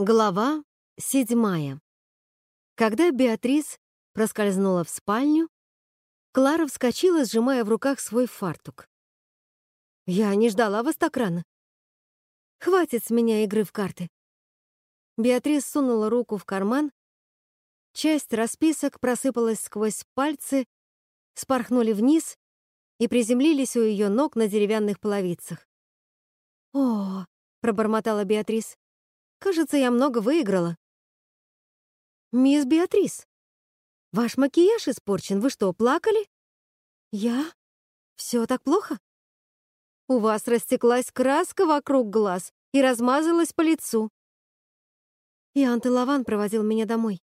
Глава седьмая. Когда Беатрис проскользнула в спальню, Клара вскочила, сжимая в руках свой фартук. «Я не ждала вас так рано. Хватит с меня игры в карты». Беатрис сунула руку в карман, часть расписок просыпалась сквозь пальцы, спорхнули вниз и приземлились у ее ног на деревянных половицах. «О!» — пробормотала Беатрис. «Кажется, я много выиграла». «Мисс Беатрис, ваш макияж испорчен. Вы что, плакали?» «Я? Все так плохо?» «У вас растеклась краска вокруг глаз и размазалась по лицу». И Антелаван проводил меня домой.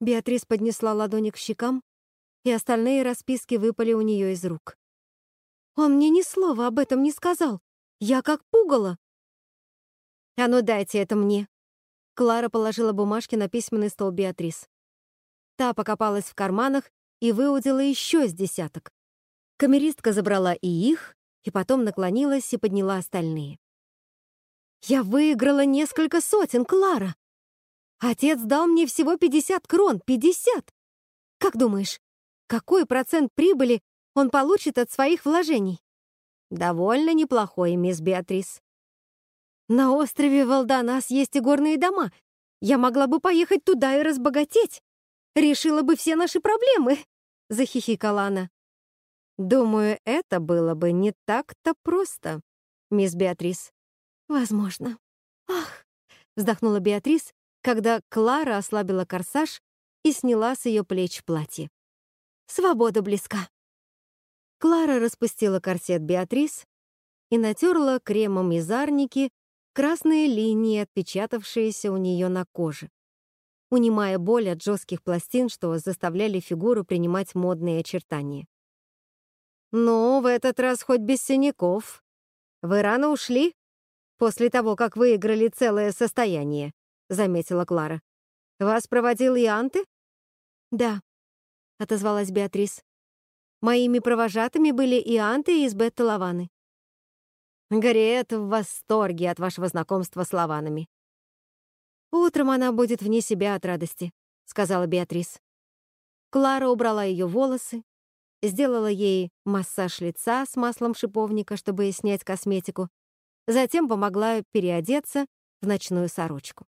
Беатрис поднесла ладони к щекам, и остальные расписки выпали у нее из рук. «Он мне ни слова об этом не сказал. Я как пугало!» «А ну дайте это мне!» Клара положила бумажки на письменный стол Беатрис. Та покопалась в карманах и выудила еще с десяток. Камеристка забрала и их, и потом наклонилась и подняла остальные. «Я выиграла несколько сотен, Клара! Отец дал мне всего 50 крон, 50! Как думаешь, какой процент прибыли он получит от своих вложений?» «Довольно неплохой, мисс Беатрис», на острове Валданас есть и горные дома. Я могла бы поехать туда и разбогатеть. Решила бы все наши проблемы, — захихикала она. Думаю, это было бы не так-то просто, мисс Беатрис. Возможно. Ах, вздохнула Беатрис, когда Клара ослабила корсаж и сняла с ее плеч платье. Свобода близка. Клара распустила корсет Беатрис и натерла кремом из арники красные линии, отпечатавшиеся у нее на коже, унимая боль от жестких пластин, что заставляли фигуру принимать модные очертания. «Ну, в этот раз хоть без синяков. Вы рано ушли? После того, как выиграли целое состояние», — заметила Клара. «Вас проводил Ианты?» «Да», — отозвалась Беатрис. «Моими провожатыми были Ианты и Избетта Лаваны. Гарриет в восторге от вашего знакомства с лаванами. «Утром она будет вне себя от радости», — сказала Беатрис. Клара убрала ее волосы, сделала ей массаж лица с маслом шиповника, чтобы снять косметику, затем помогла переодеться в ночную сорочку.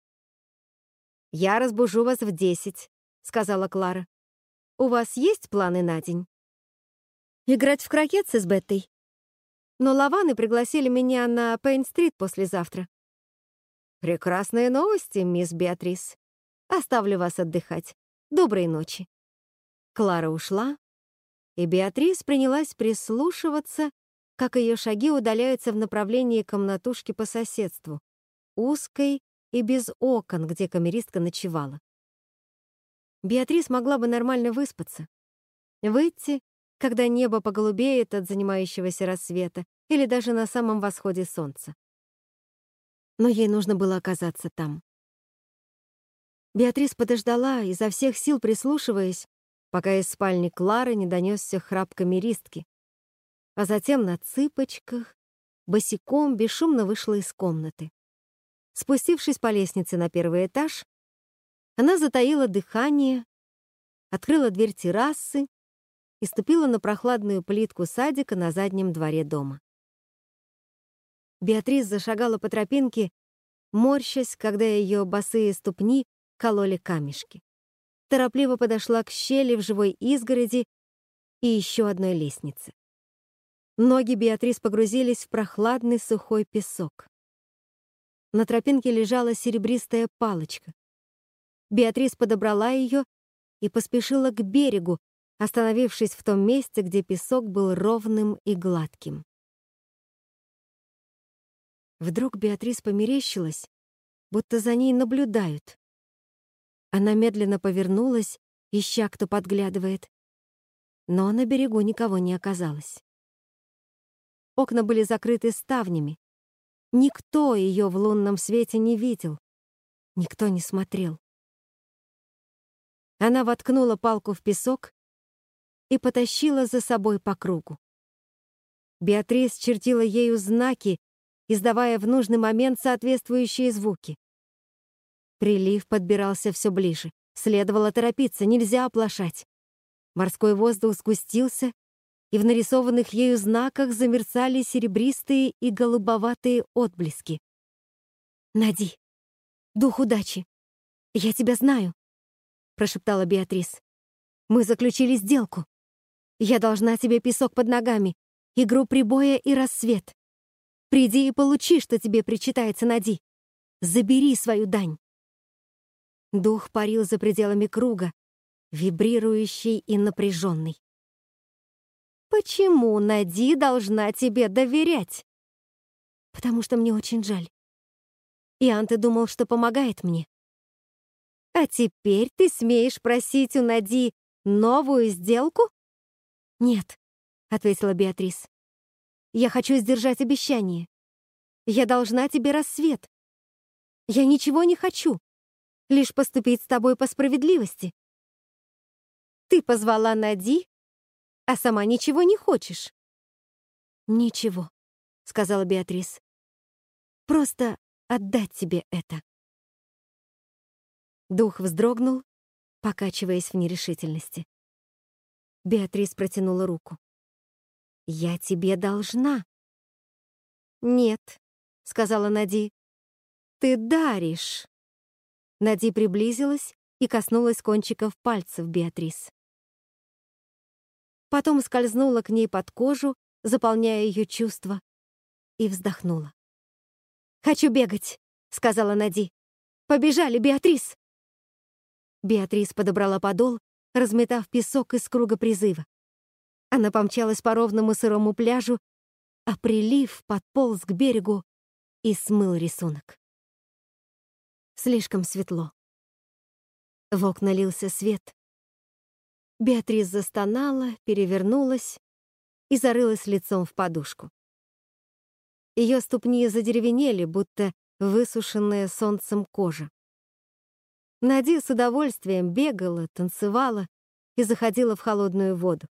«Я разбужу вас в десять», — сказала Клара. «У вас есть планы на день?» «Играть в крокет с Избеттой?» Но Лаваны пригласили меня на Пейн-стрит послезавтра. Прекрасные новости, мисс Беатрис. Оставлю вас отдыхать. Доброй ночи. Клара ушла, и Беатрис принялась прислушиваться, как ее шаги удаляются в направлении комнатушки по соседству, узкой и без окон, где камеристка ночевала. Беатрис могла бы нормально выспаться, выйти когда небо поголубеет от занимающегося рассвета или даже на самом восходе солнца. Но ей нужно было оказаться там. Беатрис подождала, изо всех сил прислушиваясь, пока из спальни Клары не донесся храп камеристки, а затем на цыпочках, босиком, бесшумно вышла из комнаты. Спустившись по лестнице на первый этаж, она затаила дыхание, открыла дверь террасы и ступила на прохладную плитку садика на заднем дворе дома. Беатрис зашагала по тропинке, морщась, когда ее босые ступни кололи камешки. Торопливо подошла к щели в живой изгороди и еще одной лестнице. Ноги Беатрис погрузились в прохладный сухой песок. На тропинке лежала серебристая палочка. Беатрис подобрала ее и поспешила к берегу, остановившись в том месте, где песок был ровным и гладким. Вдруг Беатрис померещилась, будто за ней наблюдают. Она медленно повернулась, ища, кто подглядывает. Но на берегу никого не оказалось. Окна были закрыты ставнями. Никто ее в лунном свете не видел. Никто не смотрел. Она воткнула палку в песок и потащила за собой по кругу. Беатрис чертила ею знаки, издавая в нужный момент соответствующие звуки. Прилив подбирался все ближе. Следовало торопиться, нельзя оплошать. Морской воздух сгустился, и в нарисованных ею знаках замерцали серебристые и голубоватые отблески. «Нади, дух удачи! Я тебя знаю!» — прошептала Беатрис. «Мы заключили сделку. Я должна тебе песок под ногами, игру прибоя и рассвет. Приди и получи, что тебе причитается, Нади. Забери свою дань». Дух парил за пределами круга, вибрирующий и напряженный. «Почему Нади должна тебе доверять?» «Потому что мне очень жаль. Иан, ты думал, что помогает мне. А теперь ты смеешь просить у Нади новую сделку?» «Нет», — ответила Беатрис. «Я хочу сдержать обещание. Я должна тебе рассвет. Я ничего не хочу лишь поступить с тобой по справедливости. Ты позвала Нади, а сама ничего не хочешь. Ничего, сказала Беатрис. Просто отдать тебе это. Дух вздрогнул, покачиваясь в нерешительности. Беатрис протянула руку. «Я тебе должна». «Нет», — сказала Нади, — «ты даришь». Нади приблизилась и коснулась кончиков пальцев Беатрис. Потом скользнула к ней под кожу, заполняя ее чувства, и вздохнула. «Хочу бегать», — сказала Нади. «Побежали, Беатрис!» Беатрис подобрала подол, разметав песок из круга призыва. Она помчалась по ровному сырому пляжу, а прилив подполз к берегу и смыл рисунок. Слишком светло. В окна лился свет. Беатрис застонала, перевернулась и зарылась лицом в подушку. Ее ступни задеревенели, будто высушенная солнцем кожа. Нади с удовольствием бегала, танцевала и заходила в холодную воду.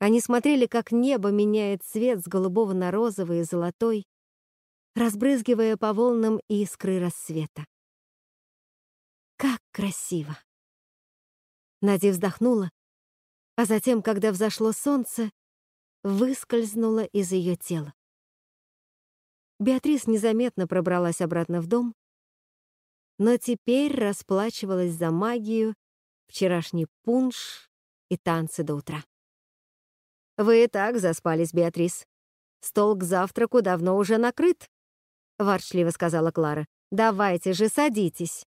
Они смотрели, как небо меняет цвет с голубого на розовый и золотой, разбрызгивая по волнам искры рассвета. Как красиво! Надя вздохнула, а затем, когда взошло солнце, выскользнула из ее тела. Беатрис незаметно пробралась обратно в дом, но теперь расплачивалась за магию, вчерашний пунш и танцы до утра. «Вы и так заспались, Беатрис. Стол к завтраку давно уже накрыт», — ворчливо сказала Клара. «Давайте же, садитесь».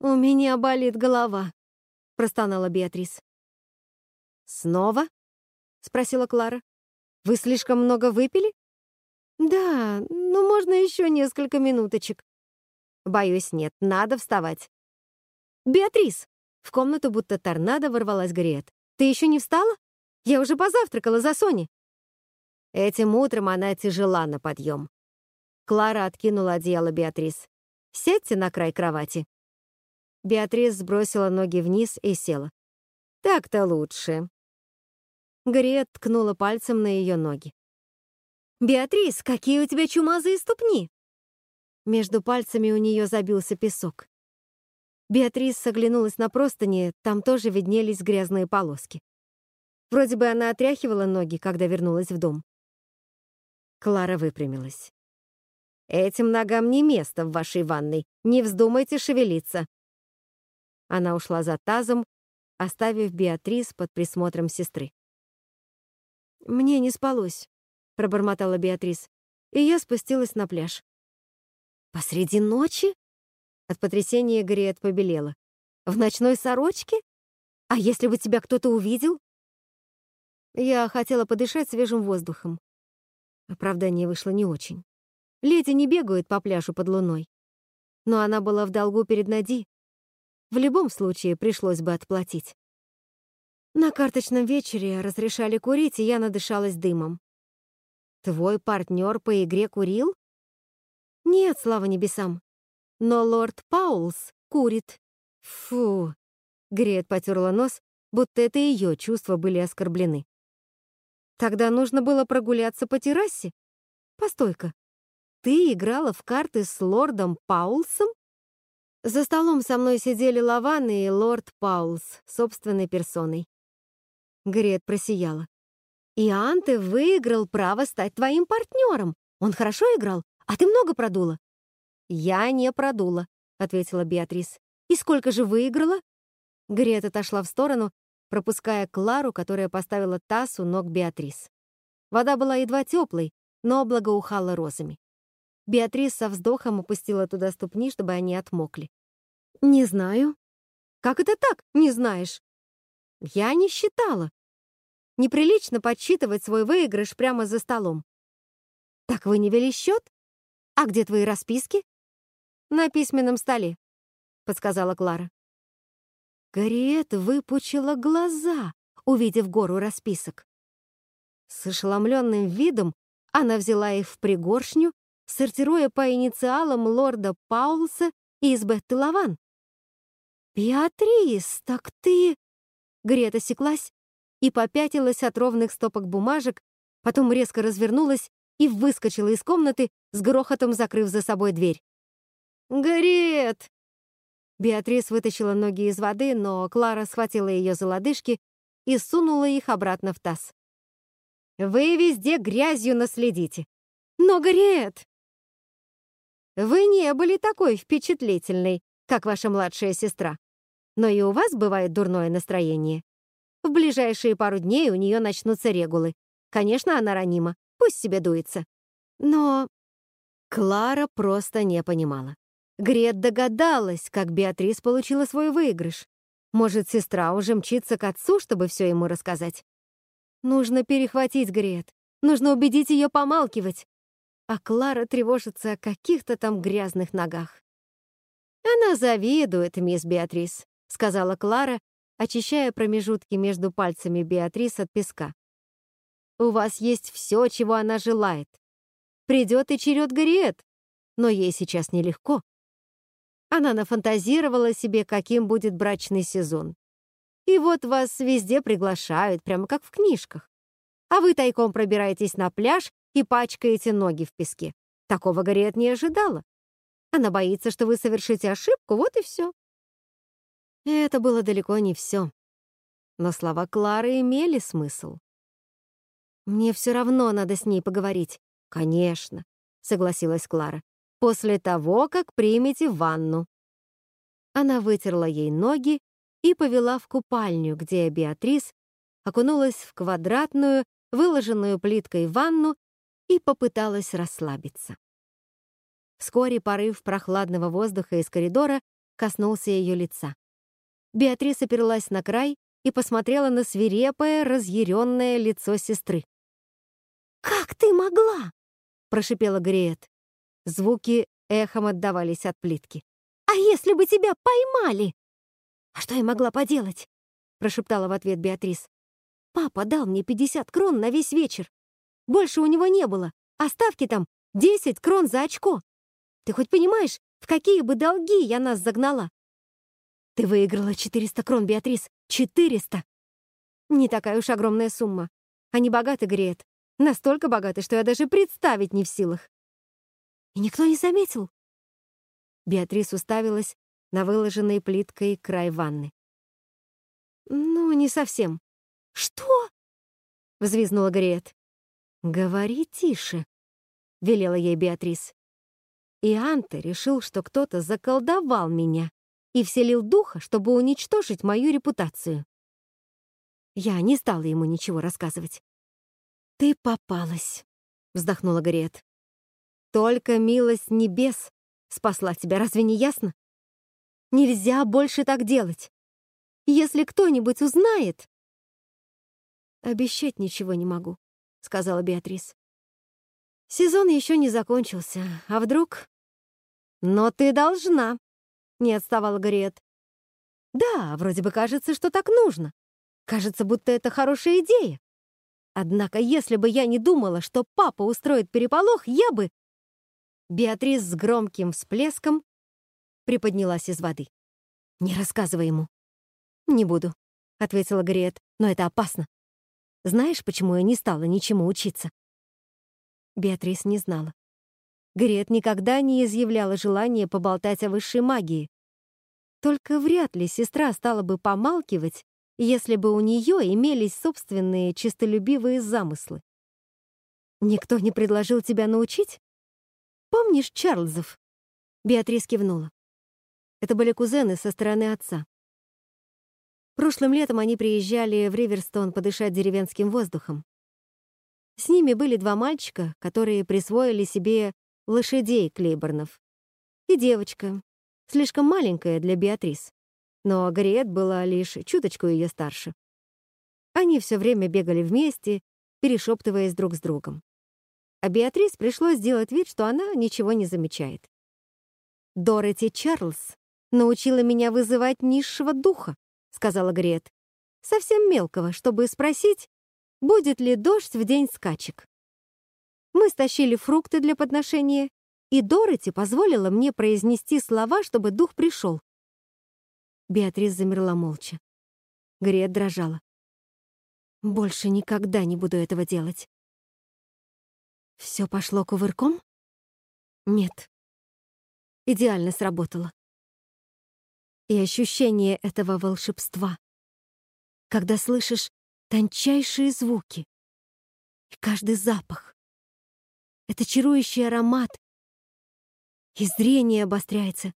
«У меня болит голова», — простонала Беатрис. «Снова?» — спросила Клара. «Вы слишком много выпили?» «Да, ну можно еще несколько минуточек». «Боюсь, нет, надо вставать». «Беатрис!» — в комнату будто торнадо ворвалась Гриет. «Ты еще не встала? Я уже позавтракала за Сони». Этим утром она тяжела на подъем. Клара откинула одеяло Беатрис. «Сядьте на край кровати». Беатрис сбросила ноги вниз и села. «Так-то лучше». Гриет ткнула пальцем на ее ноги. «Беатрис, какие у тебя чумазые ступни!» Между пальцами у нее забился песок. Беатрис оглянулась на простыни, там тоже виднелись грязные полоски. Вроде бы она отряхивала ноги, когда вернулась в дом. Клара выпрямилась. Этим ногам не место в вашей ванной. Не вздумайте шевелиться. Она ушла за тазом, оставив Беатрис под присмотром сестры. «Мне не спалось», — пробормотала Беатрис, и я спустилась на пляж. «Посреди ночи?» От потрясения Гриет побелела. «В ночной сорочке? А если бы тебя кто-то увидел?» Я хотела подышать свежим воздухом. Оправдание вышло не очень. Леди не бегают по пляжу под луной. Но она была в долгу перед Нади. В любом случае пришлось бы отплатить. На карточном вечере разрешали курить, и я надышалась дымом. Твой партнер по игре курил? Нет, слава небесам. Но лорд Паулс курит. Фу. Грет потерла нос, будто это ее чувства были оскорблены. Тогда нужно было прогуляться по террасе. Постой-ка, ты играла в карты с лордом Паулсом? За столом со мной сидели Лаван и лорд Паулс собственной персоной. Грет просияла. И Анте выиграл право стать твоим партнером. Он хорошо играл, а ты много продула. Я не продула, ответила Беатрис. И сколько же выиграла? Грет отошла в сторону, пропуская Клару, которая поставила таз у ног Беатрис. Вода была едва теплой, но благоухала розами. Беатрис со вздохом опустила туда ступни, чтобы они отмокли. «Не знаю». «Как это так, не знаешь?» «Я не считала. Неприлично подсчитывать свой выигрыш прямо за столом». «Так вы не вели счет? А где твои расписки?» «На письменном столе», — подсказала Клара. Гарриет выпучила глаза, увидев гору расписок. С ошеломленным видом она взяла их в пригоршню, сортируя по инициалам лорда Паулса и Избетты Лаван. «Беатрис, так ты...» Грета секлась и попятилась от ровных стопок бумажек, потом резко развернулась и выскочила из комнаты, с грохотом закрыв за собой дверь. «Грет!» Беатрис вытащила ноги из воды, но Клара схватила ее за лодыжки и сунула их обратно в таз. «Вы везде грязью наследите!» «Но, Грет!» «Вы не были такой впечатлительной, как ваша младшая сестра. Но и у вас бывает дурное настроение. В ближайшие пару дней у нее начнутся регулы. Конечно, она ранима, пусть себе дуется. Но Клара просто не понимала. Грет догадалась, как Беатрис получила свой выигрыш. Может, сестра уже мчится к отцу, чтобы все ему рассказать? Нужно перехватить Грет. Нужно убедить ее помалкивать. А Клара тревожится о каких-то там грязных ногах. «Она завидует, мисс Беатрис», — сказала Клара, очищая промежутки между пальцами Беатрис от песка. «У вас есть все, чего она желает. Придет и черед Грет, но ей сейчас нелегко. Она нафантазировала себе, каким будет брачный сезон. И вот вас везде приглашают, прямо как в книжках. А вы тайком пробираетесь на пляж и пачкаете ноги в песке. Такого Гарриет не ожидала. Она боится, что вы совершите ошибку, вот и все. Это было далеко не все. Но слова Клары имели смысл. «Мне все равно надо с ней поговорить». «Конечно», — согласилась Клара после того, как примете ванну». Она вытерла ей ноги и повела в купальню, где Беатрис окунулась в квадратную, выложенную плиткой ванну и попыталась расслабиться. Вскоре порыв прохладного воздуха из коридора коснулся ее лица. Беатрис оперлась на край и посмотрела на свирепое, разъяренное лицо сестры. «Как ты могла?» — прошипела Гриет. Звуки эхом отдавались от плитки. «А если бы тебя поймали?» «А что я могла поделать?» — прошептала в ответ Беатрис. «Папа дал мне 50 крон на весь вечер. Больше у него не было, а ставки там 10 крон за очко. Ты хоть понимаешь, в какие бы долги я нас загнала?» «Ты выиграла 400 крон, Беатрис! 400!» «Не такая уж огромная сумма. Они богаты, Греет. Настолько богаты, что я даже представить не в силах. И никто не заметил. Беатрис уставилась на выложенный плиткой край ванны. «Ну, не совсем». «Что?» — взвизнула Гриет. «Говори тише», — велела ей Беатрис. И Анте решил, что кто-то заколдовал меня и вселил духа, чтобы уничтожить мою репутацию. Я не стала ему ничего рассказывать. «Ты попалась», — вздохнула Гарриет. Только милость небес спасла тебя, разве не ясно? Нельзя больше так делать. Если кто-нибудь узнает... Обещать ничего не могу, сказала Беатрис. Сезон еще не закончился, а вдруг... Но ты должна, не отставала Гарриет. Да, вроде бы кажется, что так нужно. Кажется, будто это хорошая идея. Однако, если бы я не думала, что папа устроит переполох, я бы... Беатрис с громким всплеском приподнялась из воды. «Не рассказывай ему». «Не буду», — ответила Гриет, — «но это опасно. Знаешь, почему я не стала ничему учиться?» Беатрис не знала. Гриет никогда не изъявляла желания поболтать о высшей магии, Только вряд ли сестра стала бы помалкивать, если бы у нее имелись собственные чистолюбивые замыслы. «Никто не предложил тебя научить? Помнишь Чарльзов?» Беатрис кивнула. Это были кузены со стороны отца. Прошлым летом они приезжали в Риверстон подышать деревенским воздухом. С ними были два мальчика, которые присвоили себе лошадей Клейборнов. И девочка, слишком маленькая для Беатрис. Но Гарриет была лишь чуточку ее старше. Они все время бегали вместе, перешептываясь друг с другом. А Беатрис пришлось сделать вид, что она ничего не замечает. Дороти Чарльз научила меня вызывать низшего духа, сказала Грет. Совсем мелкого, чтобы спросить, будет ли дождь в день скачек. Мы стащили фрукты для подношения, и Дороти позволила мне произнести слова, чтобы дух пришел. Беатрис замерла молча. Грет дрожала. «Больше никогда не буду этого делать». Все пошло кувырком? Нет. Идеально сработало и ощущение этого волшебства, когда слышишь тончайшие звуки и каждый запах. Это чарующий аромат, и зрение обостряется,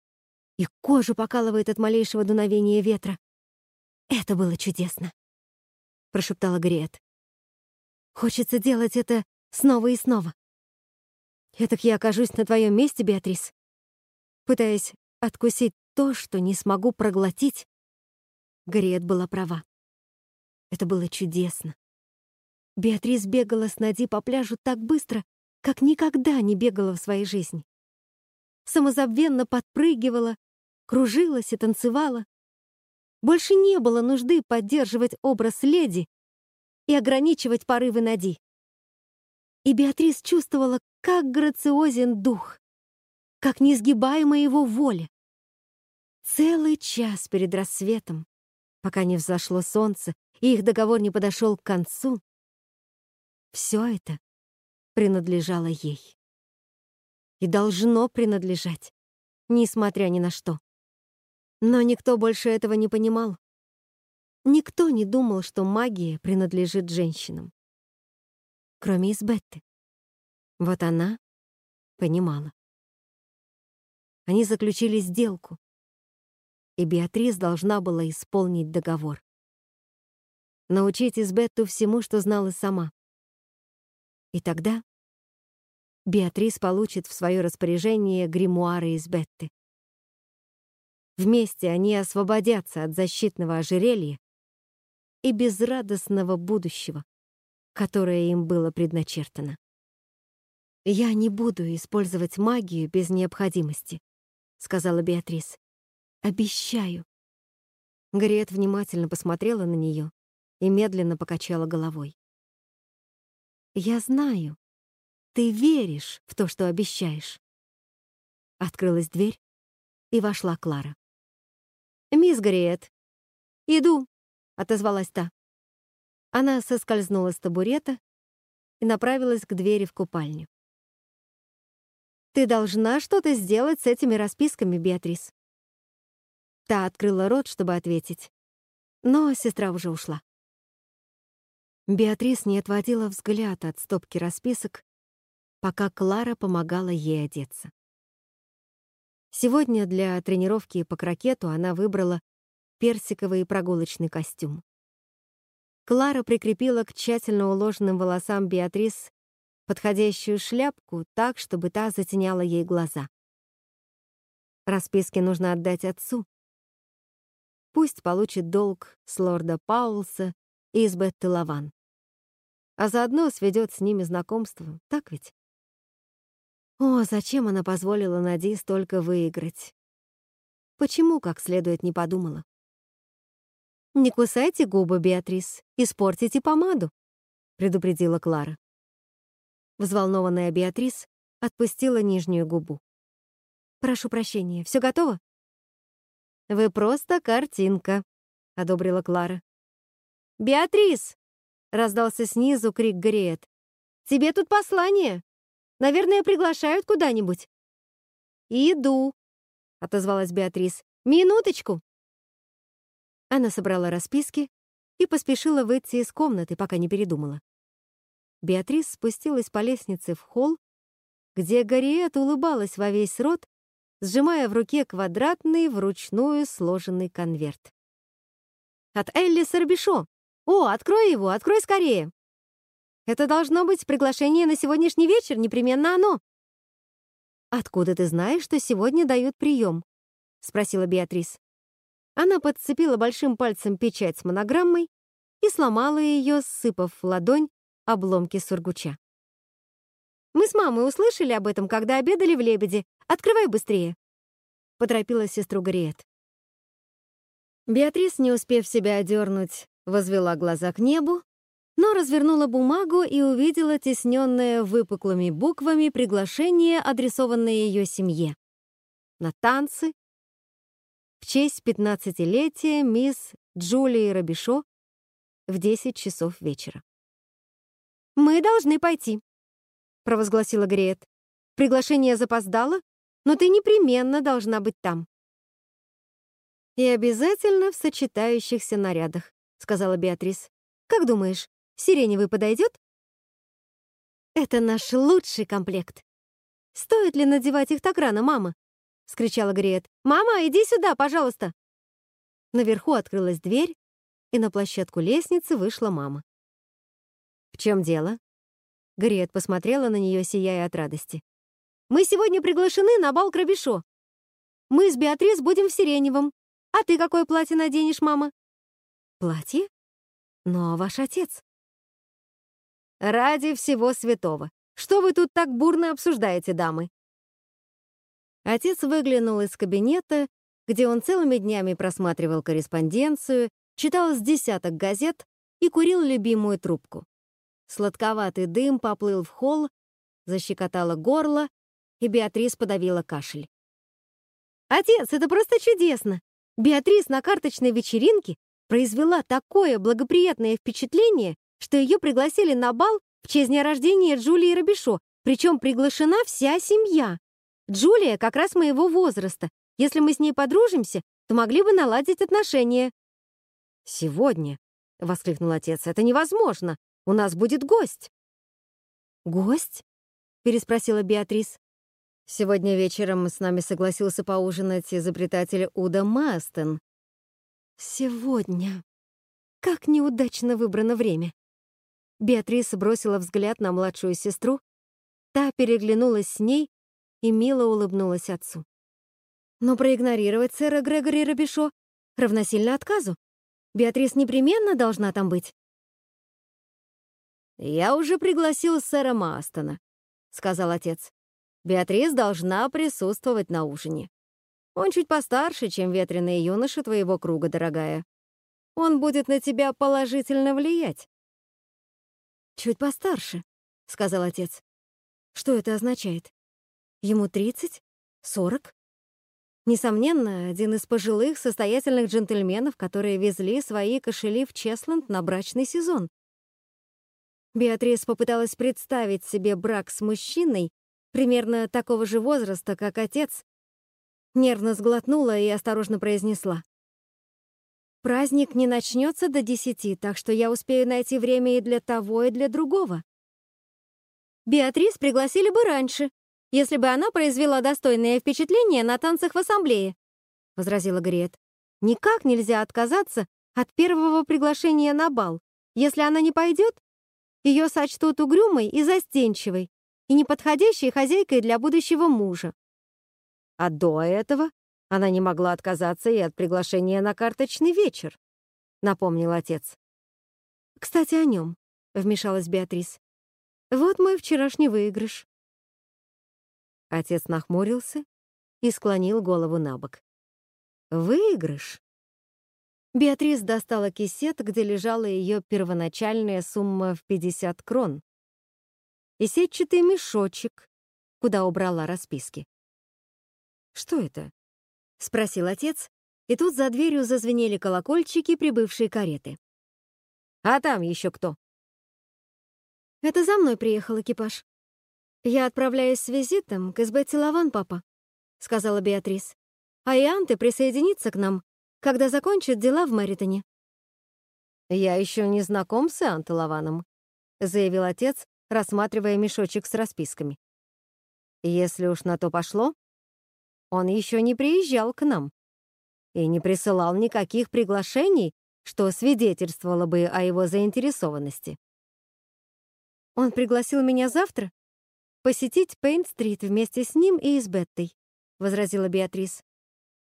и кожу покалывает от малейшего дуновения ветра. Это было чудесно, — прошептала Грет. Хочется делать это снова и снова. Этак я окажусь на твоем месте, Беатрис, пытаясь откусить то, что не смогу проглотить. Гарриет была права. Это было чудесно. Беатрис бегала с Нади по пляжу так быстро, как никогда не бегала в своей жизни. Самозабвенно подпрыгивала, кружилась и танцевала. Больше не было нужды поддерживать образ леди и ограничивать порывы Нади. И Беатрис чувствовала, как грациозен дух, как несгибаема его воля. Целый час перед рассветом, пока не взошло солнце и их договор не подошел к концу, все это принадлежало ей. И должно принадлежать, несмотря ни на что. Но никто больше этого не понимал. Никто не думал, что магия принадлежит женщинам. Кроме Избетты. Вот она понимала. Они заключили сделку и Беатрис должна была исполнить договор. Научить Избетту всему, что знала сама. И тогда Беатрис получит в свое распоряжение гримуары Избетты. Вместе они освободятся от защитного ожерелья и безрадостного будущего, которое им было предначертано. «Я не буду использовать магию без необходимости», — сказала Беатрис. Обещаю. Грет внимательно посмотрела на нее и медленно покачала головой. Я знаю. Ты веришь в то, что обещаешь. Открылась дверь, и вошла Клара. «Мисс Грет, иду», — отозвалась та. Она соскользнула с табурета и направилась к двери в купальню. «Ты должна что-то сделать с этими расписками, Беатрис. Та открыла рот, чтобы ответить, но сестра уже ушла. Беатрис не отводила взгляд от стопки расписок, пока Клара помогала ей одеться. Сегодня для тренировки по крокету она выбрала персиковый прогулочный костюм. Клара прикрепила к тщательно уложенным волосам Беатрис подходящую шляпку так, чтобы та затеняла ей глаза. Расписки нужно отдать отцу, Пусть получит долг с лорда Паулса и из Бетты Лаван. А заодно сведет с ними знакомство, так ведь? О, зачем она позволила Нади столько выиграть? Почему как следует не подумала? «Не кусайте губы, Беатрис, испортите помаду», — предупредила Клара. Взволнованная Беатрис отпустила нижнюю губу. «Прошу прощения, все готово?» «Вы просто картинка», — одобрила Клара. «Беатрис!» — раздался снизу крик Гриет. «Тебе тут послание. Наверное, приглашают куда-нибудь». «Иду», — отозвалась Беатрис. Минуточку!» Она собрала расписки и поспешила выйти из комнаты, пока не передумала. Беатрис спустилась по лестнице в холл, где Гарриет улыбалась во весь рот, сжимая в руке квадратный, вручную сложенный конверт. «От Элли Сорбишо! О, открой его, открой скорее!» «Это должно быть приглашение на сегодняшний вечер, непременно оно!» «Откуда ты знаешь, что сегодня дают прием?» — спросила Беатрис. Она подцепила большим пальцем печать с монограммой и сломала ее, сыпав в ладонь обломки сургуча. «Мы с мамой услышали об этом, когда обедали в «Лебеде». Открывай быстрее!» — поторопила сестру Гарриет. Беатрис, не успев себя одернуть, возвела глаза к небу, но развернула бумагу и увидела тесненное выпуклыми буквами приглашение, адресованное ее семье. На танцы в честь пятнадцатилетия мисс Джулии Робишо в 10 часов вечера. «Мы должны пойти», — провозгласила Греет. «Приглашение запоздало, но ты непременно должна быть там». «И обязательно в сочетающихся нарядах», — сказала Беатрис. «Как думаешь, сиреневый подойдет?» «Это наш лучший комплект. Стоит ли надевать их так рано, мама?» — скричала Греет. «Мама, иди сюда, пожалуйста!» Наверху открылась дверь, и на площадку лестницы вышла мама. «В чем дело?» Грет посмотрела на нее, сияя от радости. «Мы сегодня приглашены на бал Крабишо. Мы с Беатрис будем в сиреневом. А ты какое платье наденешь, мама?» «Платье? Но ваш отец». «Ради всего святого! Что вы тут так бурно обсуждаете, дамы?» Отец выглянул из кабинета, где он целыми днями просматривал корреспонденцию, читал с десяток газет и курил любимую трубку. Сладковатый дым поплыл в холл, защекотало горло, и Беатрис подавила кашель. «Отец, это просто чудесно! Беатрис на карточной вечеринке произвела такое благоприятное впечатление, что ее пригласили на бал в честь дня рождения Джулии Робишо, причем приглашена вся семья. Джулия как раз моего возраста. Если мы с ней подружимся, то могли бы наладить отношения». «Сегодня?» — воскликнул отец. «Это невозможно. У нас будет гость». «Гость?» — переспросила Беатрис. «Сегодня вечером с нами согласился поужинать изобретатель Уда Мастен». «Сегодня. Как неудачно выбрано время». Беатрис бросила взгляд на младшую сестру. Та переглянулась с ней и мило улыбнулась отцу. Но проигнорировать сэра Грегори Робишо равносильно отказу. Беатрис непременно должна там быть. «Я уже пригласил сэра Мастона», — сказал отец. «Беатрис должна присутствовать на ужине. Он чуть постарше, чем ветреные юноши твоего круга, дорогая. Он будет на тебя положительно влиять». «Чуть постарше», — сказал отец. «Что это означает? Ему тридцать? Сорок?» Несомненно, один из пожилых состоятельных джентльменов, которые везли свои кошели в Чесланд на брачный сезон. Беатрис попыталась представить себе брак с мужчиной примерно такого же возраста, как отец, нервно сглотнула и осторожно произнесла. «Праздник не начнется до десяти, так что я успею найти время и для того, и для другого». Беатрис пригласили бы раньше, если бы она произвела достойное впечатление на танцах в ассамблее», — возразила Грет. «Никак нельзя отказаться от первого приглашения на бал. Если она не пойдет, ее сочтут угрюмой и застенчивой, и неподходящей хозяйкой для будущего мужа. А до этого она не могла отказаться и от приглашения на карточный вечер, напомнил отец. «Кстати, о нем», — вмешалась Беатрис. «Вот мой вчерашний выигрыш». Отец нахмурился и склонил голову на бок. «Выигрыш?» Беатрис достала кисет, где лежала ее первоначальная сумма в 50 крон, и сетчатый мешочек, куда убрала расписки. «Что это?» — спросил отец, и тут за дверью зазвенели колокольчики прибывшей кареты. «А там еще кто?» «Это за мной приехал экипаж. Я отправляюсь с визитом к СБ Целован, папа», — сказала Беатрис. а Ианте присоединится к нам, когда закончит дела в Мэритоне. «Я еще не знаком с Ианте Лаваном», — заявил отец, рассматривая мешочек с расписками. «Если уж на то пошло, он еще не приезжал к нам и не присылал никаких приглашений, что свидетельствовало бы о его заинтересованности. Он пригласил меня завтра посетить Пейнт-стрит вместе с ним и с Беттой, возразила Беатрис.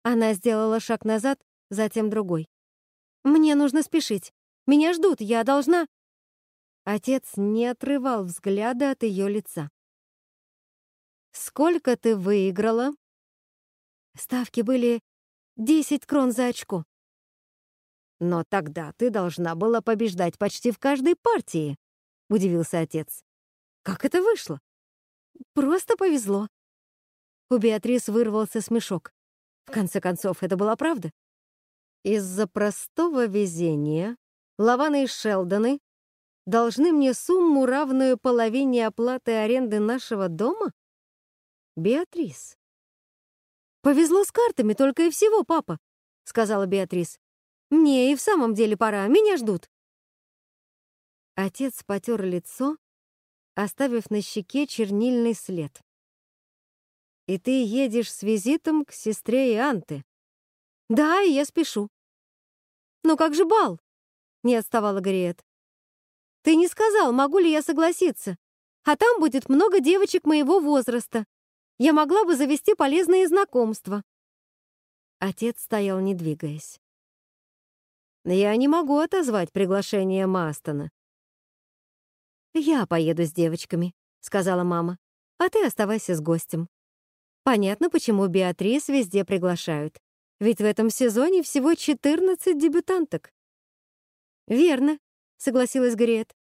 Она сделала шаг назад, затем другой. Мне нужно спешить. Меня ждут, я должна Отец не отрывал взгляда от ее лица. «Сколько ты выиграла?» Ставки были десять крон за очко. «Но тогда ты должна была побеждать почти в каждой партии», — удивился отец. «Как это вышло?» «Просто повезло». У Беатрис вырвался смешок. В конце концов, это была правда. Из-за простого везения Лаваны и Шелдоны должны мне сумму, равную половине оплаты аренды нашего дома? Беатрис. «Повезло с картами, только и всего, папа», — сказала Беатрис. «Мне и в самом деле пора, меня ждут». Отец потер лицо, оставив на щеке чернильный след. «И ты едешь с визитом к сестре Ианты?» «Да, и я спешу». «Но как же бал?» — не отставала Гориет. «Ты не сказал, могу ли я согласиться. А там будет много девочек моего возраста я могла бы завести полезные знакомства. Отец стоял, не двигаясь. Я не могу отозвать приглашение Мастона. Я поеду с девочками, сказала мама. А ты оставайся с гостем. Понятно, почему Беатрис везде приглашают. Ведь в этом сезоне всего 14 дебютанток. Верно, согласилась Грет.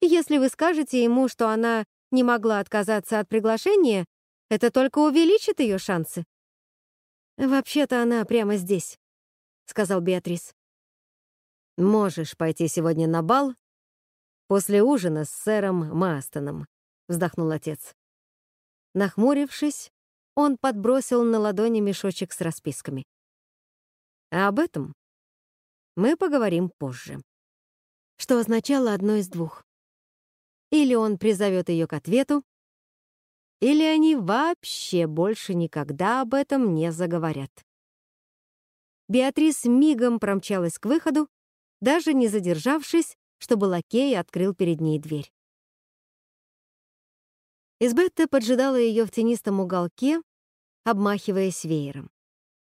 Если вы скажете ему, что она не могла отказаться от приглашения, это только увеличит ее шансы. Вообще-то она прямо здесь, сказал Беатрис. Можешь пойти сегодня на бал после ужина с сэром Мастоном, вздохнул отец. Нахмурившись, он подбросил на ладони мешочек с расписками. А об этом мы поговорим позже. Что означало одно из двух. Или он призовет ее к ответу, или они вообще больше никогда об этом не заговорят. Беатрис мигом промчалась к выходу, даже не задержавшись, чтобы лакей открыл перед ней дверь. Избетта поджидала ее в тенистом уголке, обмахиваясь веером.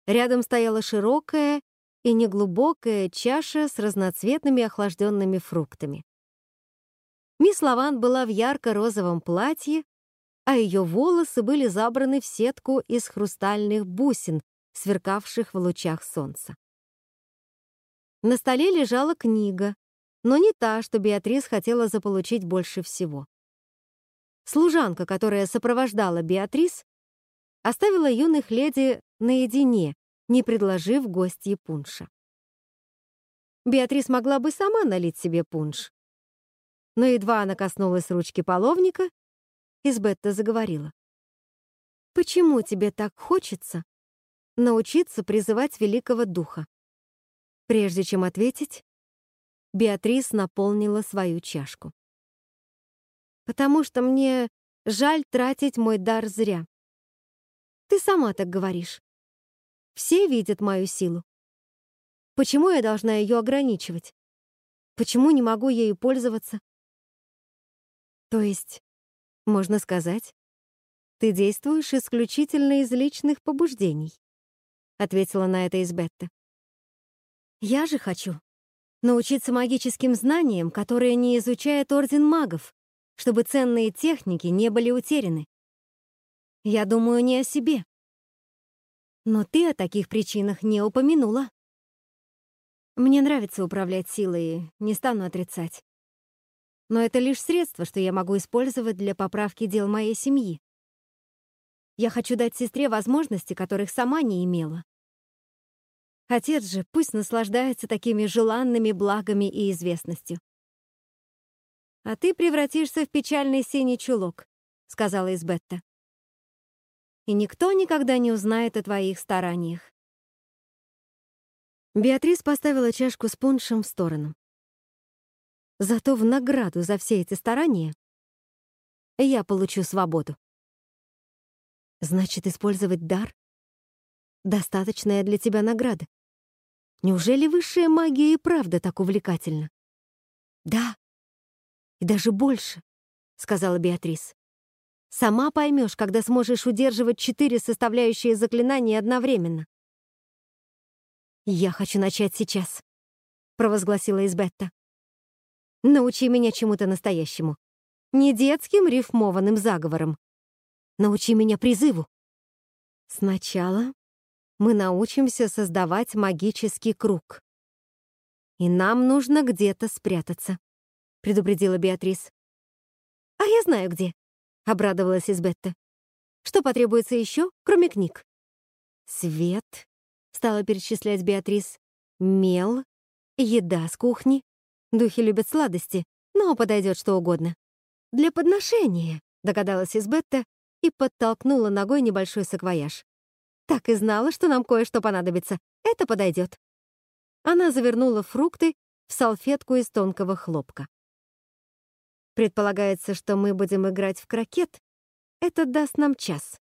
Рядом стояла широкая и неглубокая чаша с разноцветными охлажденными фруктами. Мисс Лаван была в ярко-розовом платье а ее волосы были забраны в сетку из хрустальных бусин, сверкавших в лучах солнца. На столе лежала книга, но не та, что Беатрис хотела заполучить больше всего. Служанка, которая сопровождала Беатрис, оставила юных леди наедине, не предложив гостье пунша. Беатрис могла бы сама налить себе пунш. Но едва она коснулась ручки половника, Избетта заговорила. «Почему тебе так хочется научиться призывать Великого Духа?» Прежде чем ответить, Беатрис наполнила свою чашку. «Потому что мне жаль тратить мой дар зря. Ты сама так говоришь. Все видят мою силу. Почему я должна ее ограничивать? Почему не могу ею пользоваться? То есть можно сказать, ты действуешь исключительно из личных побуждений, ответила на это Избетта. Я же хочу научиться магическим знаниям, которые не изучает Орден магов, чтобы ценные техники не были утеряны. Я думаю не о себе. Но ты о таких причинах не упомянула. Мне нравится управлять силой, не стану отрицать но это лишь средство, что я могу использовать для поправки дел моей семьи. Я хочу дать сестре возможности, которых сама не имела. Отец же пусть наслаждается такими желанными благами и известностью. «А ты превратишься в печальный синий чулок», — сказала Избетта. «И никто никогда не узнает о твоих стараниях. Беатрис поставила чашку с пуншем в сторону. Зато в награду за все эти старания я получу свободу. Значит, использовать дар — достаточная для тебя награда. Неужели высшая магия и правда так увлекательна? Да, и даже больше, — сказала Беатрис. Сама поймешь, когда сможешь удерживать четыре составляющие заклинания одновременно. «Я хочу начать сейчас», — провозгласила Избетта. «Научи меня чему-то настоящему. Не детским рифмованным заговором. Научи меня призыву. Сначала мы научимся создавать магический круг. И нам нужно где-то спрятаться», — предупредила Беатрис. «А я знаю где», — обрадовалась Избетта. «Что потребуется еще, кроме книг?» «Свет», — стала перечислять Беатрис, «мел, еда с кухни. Духи любят сладости, но подойдет что угодно». «Для подношения», — догадалась Избетта и подтолкнула ногой небольшой саквояж. «Так и знала, что нам кое-что понадобится. Это подойдет». Она завернула фрукты в салфетку из тонкого хлопка. Предполагается, что мы будем играть в крокет. Это даст нам час.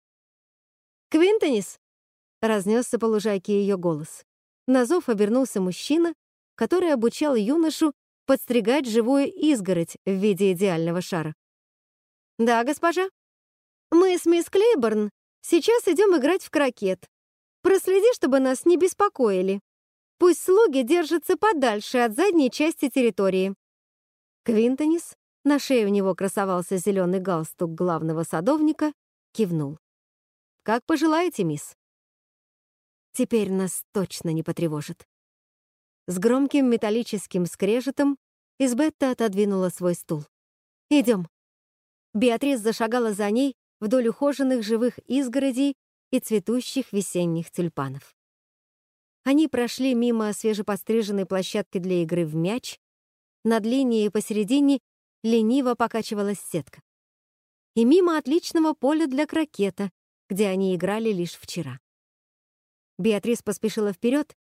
«Квинтонис!» — разнесся по лужайке ее голос. На зов обернулся мужчина, который обучал юношу подстригать живую изгородь в виде идеального шара. «Да, госпожа. Мы с мисс Клейборн сейчас идем играть в крокет. Проследи, чтобы нас не беспокоили. Пусть слуги держатся подальше от задней части территории». Квинтонис на шее у него красовался зеленый галстук главного садовника, кивнул. «Как пожелаете, мисс?» Теперь нас точно не потревожит. С громким металлическим скрежетом Избетта отодвинула свой стул. «Идем». Беатрис зашагала за ней вдоль ухоженных живых изгородей и цветущих весенних тюльпанов. Они прошли мимо свежепостриженной площадки для игры в мяч, над линией посередине лениво покачивалась сетка. И мимо отличного поля для крокета, где они играли лишь вчера. Беатрис поспешила вперед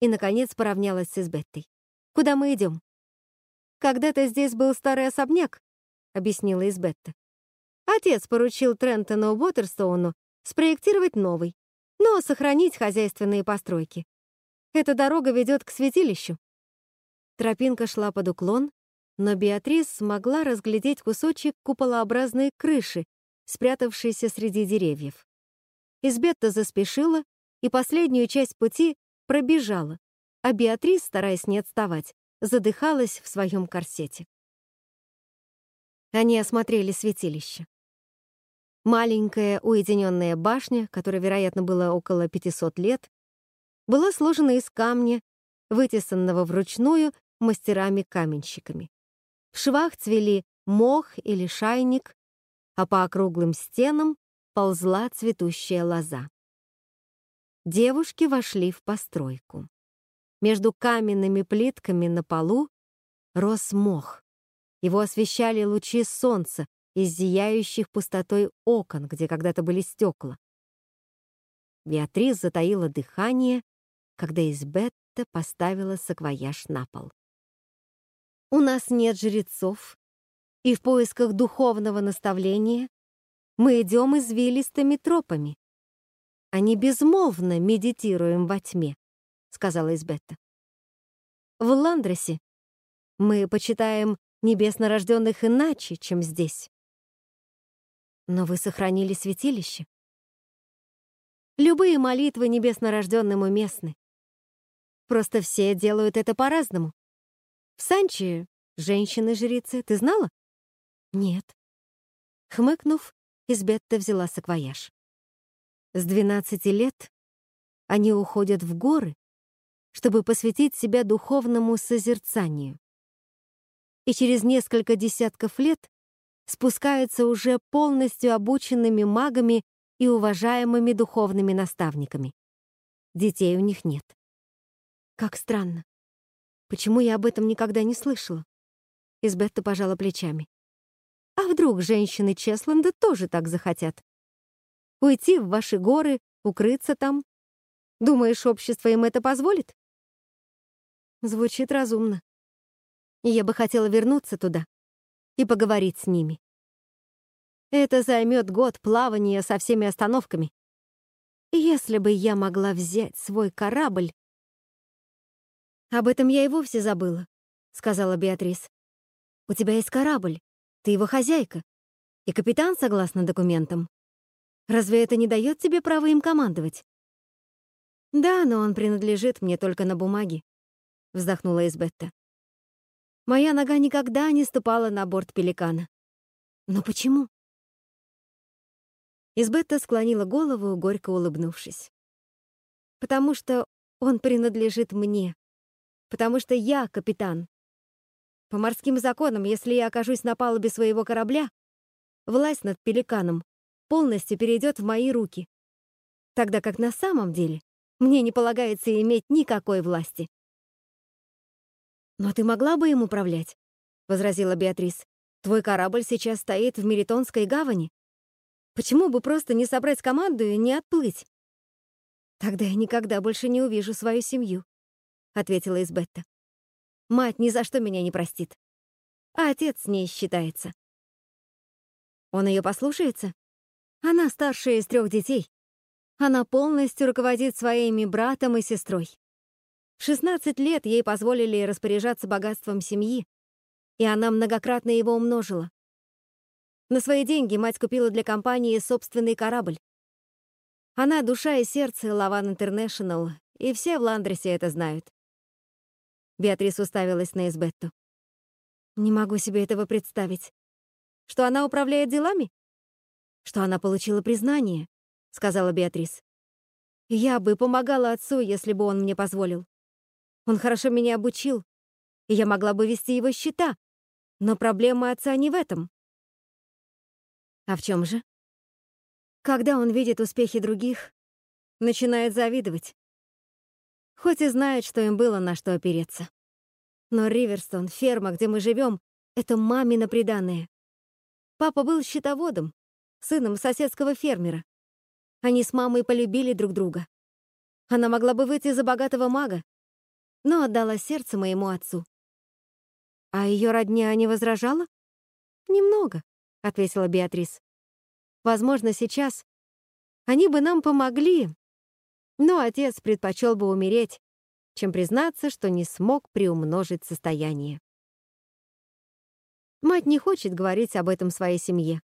и, наконец, поравнялась с Избеттой. «Куда мы идем?» «Когда-то здесь был старый особняк», — объяснила Избетта. Отец поручил Трентону Уотерстоуну спроектировать новый, но сохранить хозяйственные постройки. Эта дорога ведет к святилищу. Тропинка шла под уклон, но Беатрис смогла разглядеть кусочек куполообразной крыши, спрятавшейся среди деревьев. Избетта заспешила и последнюю часть пути пробежала, а Беатрис, стараясь не отставать, задыхалась в своем корсете. Они осмотрели святилище. Маленькая уединенная башня, которой, вероятно, было около 500 лет, была сложена из камня, вытесанного вручную мастерами-каменщиками. В швах цвели мох или шайник, а по округлым стенам ползла цветущая лоза. Девушки вошли в постройку. Между каменными плитками на полу рос мох. Его освещали лучи солнца из зияющих пустотой окон, где когда-то были стекла. Беатрис затаила дыхание, когда Избетта поставила саквояж на пол. У нас нет жрецов, и в поисках духовного наставления мы идем извилистыми тропами. А не безмолвно медитируем во тьме, сказала Избетта. В Ландресе мы почитаем небеснорожденных иначе, чем здесь. Но вы сохранили святилище. Любые молитвы небеснорожденным уместны. Просто все делают это по-разному. В Санчи женщины-жрицы, ты знала? Нет. Хмыкнув, Избетта взяла саквояж. С 12 лет они уходят в горы, чтобы посвятить себя духовному созерцанию. И через несколько десятков лет спускаются уже полностью обученными магами и уважаемыми духовными наставниками. Детей у них нет. Как странно. Почему я об этом никогда не слышала? Избетта пожала плечами. А вдруг женщины Чесленда тоже так захотят? Уйти в ваши горы, укрыться там? Думаешь, общество им это позволит? Звучит разумно. Я бы хотела вернуться туда и поговорить с ними. Это займет год плавания со всеми остановками. Если бы я могла взять свой корабль... Об этом я и вовсе забыла, сказала Беатрис. У тебя есть корабль, ты его хозяйка, и капитан согласно документам. Разве это не дает тебе права им командовать? Да, но он принадлежит мне только на бумаге, вздохнула Избетта. Моя нога никогда не ступала на борт пеликана. Но почему? Избетта склонила голову, горько улыбнувшись. Потому что он принадлежит мне. Потому что я капитан. По морским законам, если я окажусь на палубе своего корабля, власть над пеликаном полностью перейдет в мои руки. Тогда как на самом деле мне не полагается иметь никакой власти. «Но ты могла бы им управлять», — возразила Беатрис. «Твой корабль сейчас стоит в Меритонской гавани. Почему бы просто не собрать команду и не отплыть?» «Тогда я никогда больше не увижу свою семью», — ответила Избетта. «Мать ни за что меня не простит. А отец с ней считается». «Он ее послушается?» «Она старшая из трех детей. Она полностью руководит своими братом и сестрой. В 16 лет ей позволили распоряжаться богатством семьи, и она многократно его умножила. На свои деньги мать купила для компании собственный корабль. Она душа и сердце Лаван Интернешнл, и все в Ландресе это знают. Беатрис уставилась на Избетту. Не могу себе этого представить. Что она управляет делами? Что она получила признание, сказала Беатрис. Я бы помогала отцу, если бы он мне позволил. Он хорошо меня обучил, и я могла бы вести его счета. Но проблема отца не в этом. А в чем же? Когда он видит успехи других, начинает завидовать. Хоть и знает, что им было на что опереться. Но Риверстон, ферма, где мы живем, это мамино приданное. Папа был счетоводом, сыном соседского фермера. Они с мамой полюбили друг друга. Она могла бы выйти за богатого мага, но отдала сердце моему отцу. А ее родня не возражала? Немного, ответила Беатрис. Возможно, сейчас они бы нам помогли, но отец предпочел бы умереть, чем признаться, что не смог приумножить состояние. Мать не хочет говорить об этом своей семье.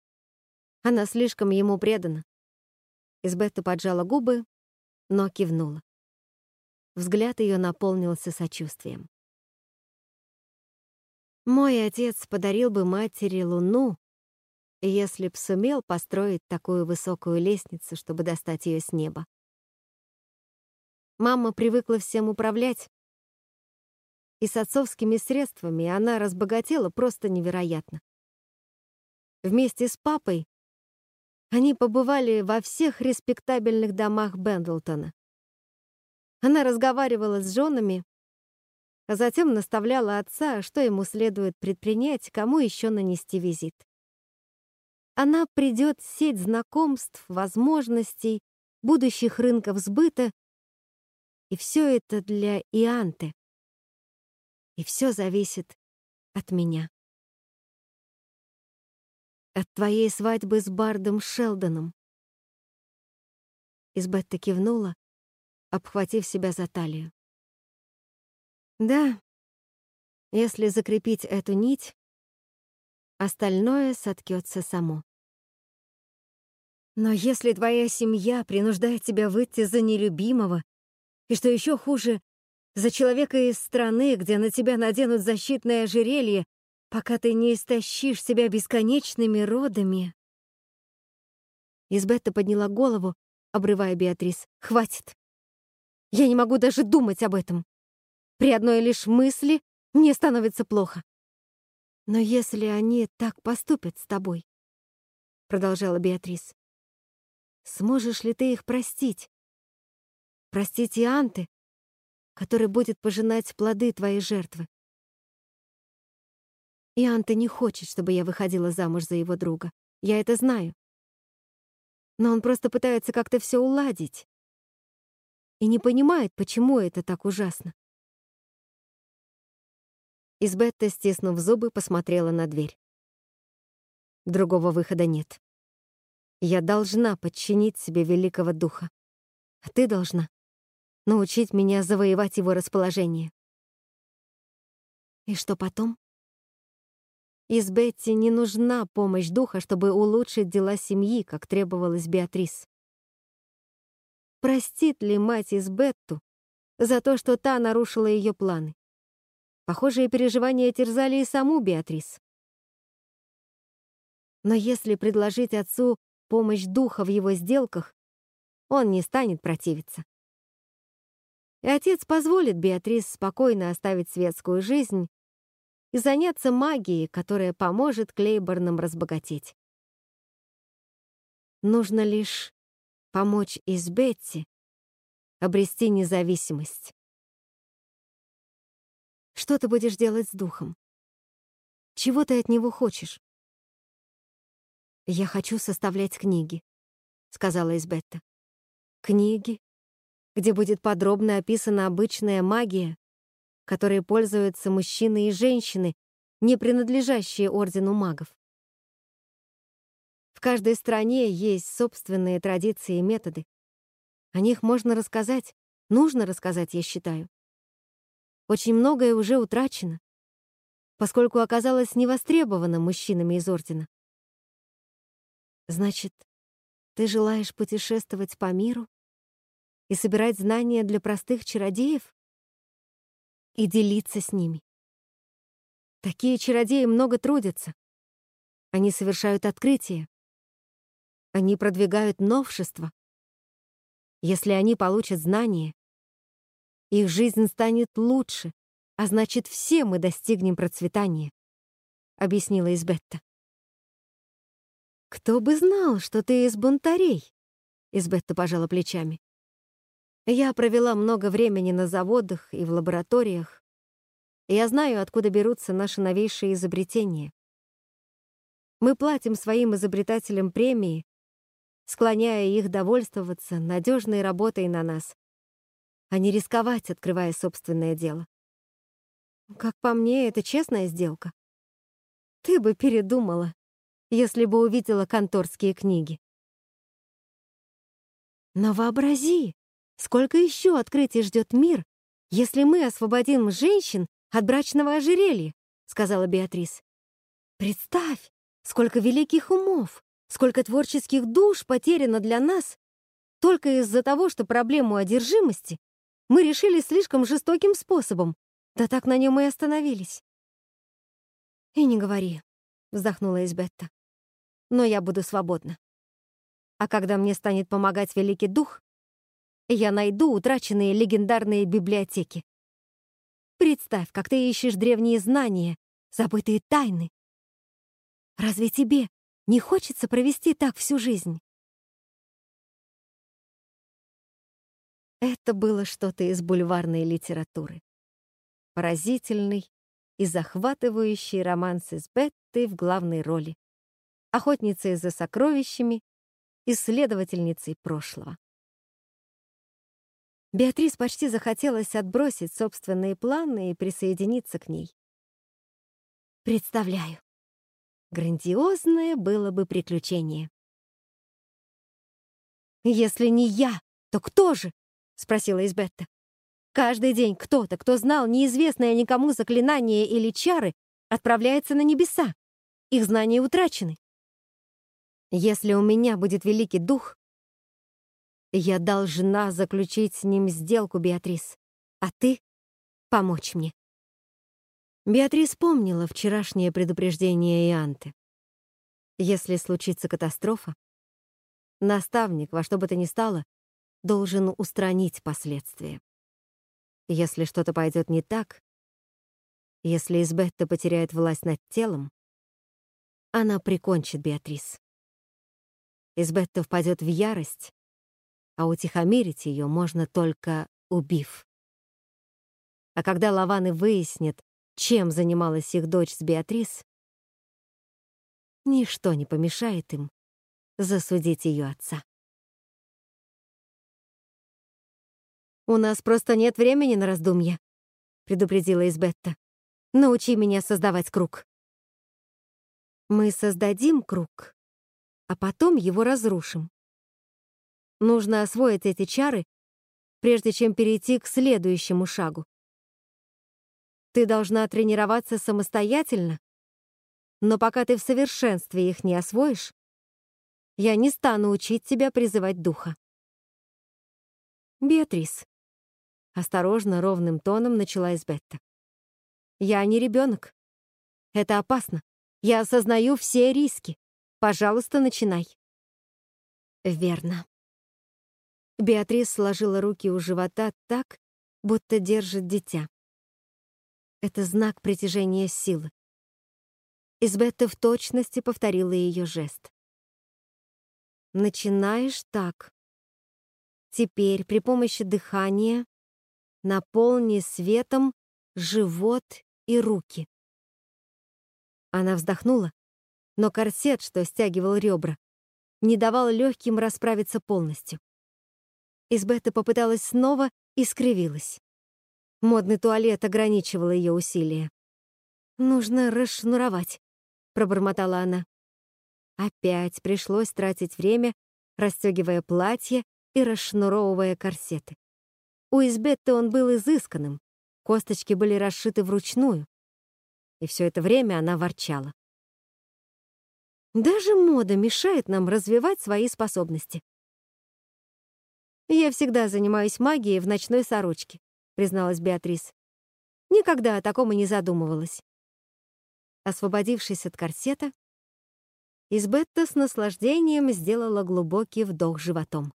Она слишком ему предана. Избетта поджала губы, но кивнула. Взгляд ее наполнился сочувствием. Мой отец подарил бы матери луну, если б сумел построить такую высокую лестницу, чтобы достать ее с неба. Мама привыкла всем управлять, и с отцовскими средствами она разбогатела просто невероятно. Вместе с папой они побывали во всех респектабельных домах Бендлтона. Она разговаривала с женами, а затем наставляла отца, что ему следует предпринять, кому еще нанести визит. Она придет в сеть знакомств, возможностей, будущих рынков сбыта, и все это для Ианты. И все зависит от меня. От твоей свадьбы с Бардом Шелдоном. Избетта кивнула, обхватив себя за талию. Да, если закрепить эту нить, остальное соткется само. Но если твоя семья принуждает тебя выйти за нелюбимого, и что еще хуже, за человека из страны, где на тебя наденут защитное ожерелье, пока ты не истощишь себя бесконечными родами... Избетта подняла голову, обрывая Беатрис. «Хватит! Я не могу даже думать об этом. При одной лишь мысли мне становится плохо. Но если они так поступят с тобой, продолжала Беатрис, сможешь ли ты их простить? Простить и Анты, который будет пожинать плоды твоей жертвы. И Анта не хочет, чтобы я выходила замуж за его друга. Я это знаю. Но он просто пытается как-то все уладить и не понимает, почему это так ужасно. Избетта, стиснув зубы, посмотрела на дверь. Другого выхода нет. Я должна подчинить себе великого духа. А ты должна научить меня завоевать его расположение. И что потом? Из Бетти не нужна помощь духа, чтобы улучшить дела семьи, как требовалось Беатрис. Простит ли мать Избетту за то, что та нарушила ее планы? Похожие переживания терзали и саму Беатрис. Но если предложить отцу помощь духа в его сделках, он не станет противиться. И отец позволит Беатрис спокойно оставить светскую жизнь и заняться магией, которая поможет Клейборнам разбогатеть. Нужно лишь помочь из Бетти обрести независимость. Что ты будешь делать с духом? Чего ты от него хочешь? Я хочу составлять книги, сказала Избетта. Книги, где будет подробно описана обычная магия, которой пользуются мужчины и женщины, не принадлежащие ордену магов. В каждой стране есть собственные традиции и методы. О них можно рассказать, нужно рассказать, я считаю. Очень многое уже утрачено, поскольку оказалось невостребованным мужчинами из Ордена. Значит, ты желаешь путешествовать по миру и собирать знания для простых чародеев? И делиться с ними. Такие чародеи много трудятся. Они совершают открытия. Они продвигают новшества. Если они получат знания, их жизнь станет лучше, а значит, все мы достигнем процветания», — объяснила Избетта. «Кто бы знал, что ты из бунтарей?» — Избетта пожала плечами. «Я провела много времени на заводах и в лабораториях. Я знаю, откуда берутся наши новейшие изобретения. Мы платим своим изобретателям премии, склоняя их довольствоваться надежной работой на нас, а не рисковать, открывая собственное дело. Как по мне, это честная сделка. Ты бы передумала, если бы увидела конторские книги. Но вообрази, сколько еще открытий ждет мир, если мы освободим женщин от брачного ожерелья, сказала Беатрис. Представь, сколько великих умов, сколько творческих душ потеряно для нас только из-за того, что проблему одержимости мы решили слишком жестоким способом, да так на нем и остановились. «И не говори», — вздохнула Избетта. «Но я буду свободна. А когда мне станет помогать Великий Дух, я найду утраченные легендарные библиотеки. Представь, как ты ищешь древние знания, забытые тайны. Разве тебе не хочется провести так всю жизнь?» Это было что-то из бульварной литературы. Поразительный и захватывающий романс с Беттой в главной роли. Охотницей за сокровищами, исследовательницей прошлого. Беатрис почти захотелось отбросить собственные планы и присоединиться к ней. Представляю, грандиозное было бы приключение. Если не я, то кто же? — спросила Избетта. «Каждый день кто-то, кто знал неизвестное никому заклинание или чары, отправляется на небеса. Их знания утрачены. Если у меня будет великий дух, я должна заключить с ним сделку, Беатрис, а ты — помочь мне». Беатрис помнила вчерашнее предупреждение Ианты. Если случится катастрофа, наставник, во что бы то ни стало, должен устранить последствия. Если что-то пойдет не так, если Избетта потеряет власть над телом, она прикончит Беатрис. Избетта впадет в ярость, а утихомирить ее можно только убив. А когда Лаваны выяснят, чем занималась их дочь с Беатрис, ничто не помешает им засудить ее отца. «У нас просто нет времени на раздумья», — предупредила Избетта. Научи меня создавать круг. Мы создадим круг, а потом его разрушим. Нужно освоить эти чары, прежде чем перейти к следующему шагу. Ты должна тренироваться самостоятельно, но пока ты в совершенстве их не освоишь, я не стану учить тебя призывать духа. Беатрис. Осторожно, ровным тоном начала Избетта. Я не ребенок. Это опасно. Я осознаю все риски. Пожалуйста, начинай. Верно. Беатрис сложила руки у живота так, будто держит дитя. Это знак притяжения силы. Избетта в точности повторила ее жест. Начинаешь так. Теперь при помощи дыхания наполни светом живот и руки. Она вздохнула, но корсет, что стягивал ребра, не давал легким расправиться полностью. Избетта попыталась снова и скривилась. Модный туалет ограничивал ее усилия. «Нужно расшнуровать», — пробормотала она. Опять пришлось тратить время, расстегивая платье и расшнуровывая корсеты. У Избетты он был изысканным, косточки были расшиты вручную, и все это время она ворчала. Даже мода мешает нам развивать свои способности. «Я всегда занимаюсь магией в ночной сорочке», — призналась Беатрис. Никогда о таком и не задумывалась. Освободившись от корсета, Избетта с наслаждением сделала глубокий вдох животом.